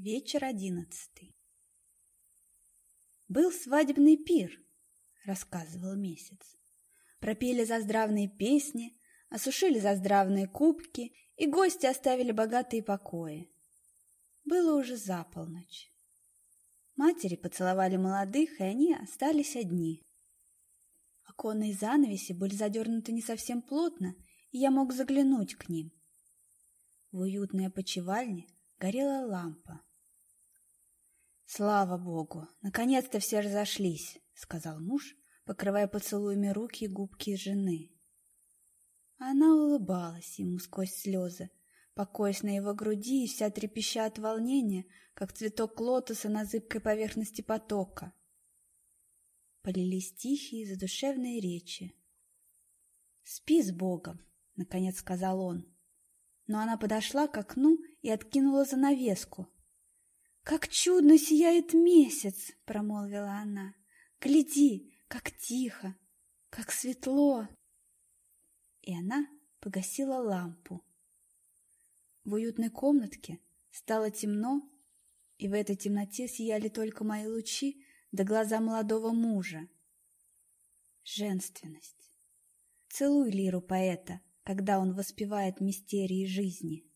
Вечер одиннадцатый. «Был свадебный пир», — рассказывал месяц. Пропели заздравные песни, осушили заздравные кубки, и гости оставили богатые покои. Было уже за полночь. Матери поцеловали молодых, и они остались одни. Оконные занавеси были задернуты не совсем плотно, и я мог заглянуть к ним. В уютной опочивальне горела лампа. «Слава Богу! Наконец-то все разошлись!» — сказал муж, покрывая поцелуями руки и губки жены. Она улыбалась ему сквозь слезы, покоясь на его груди и вся трепеща от волнения, как цветок лотоса на зыбкой поверхности потока. Полились тихие задушевные речи. «Спи с Богом!» — наконец сказал он. Но она подошла к окну и откинула занавеску, «Как чудно сияет месяц!» — промолвила она. «Гляди, как тихо, как светло!» И она погасила лампу. В уютной комнатке стало темно, и в этой темноте сияли только мои лучи да глаза молодого мужа. Женственность. Целуй лиру поэта, когда он воспевает мистерии жизни.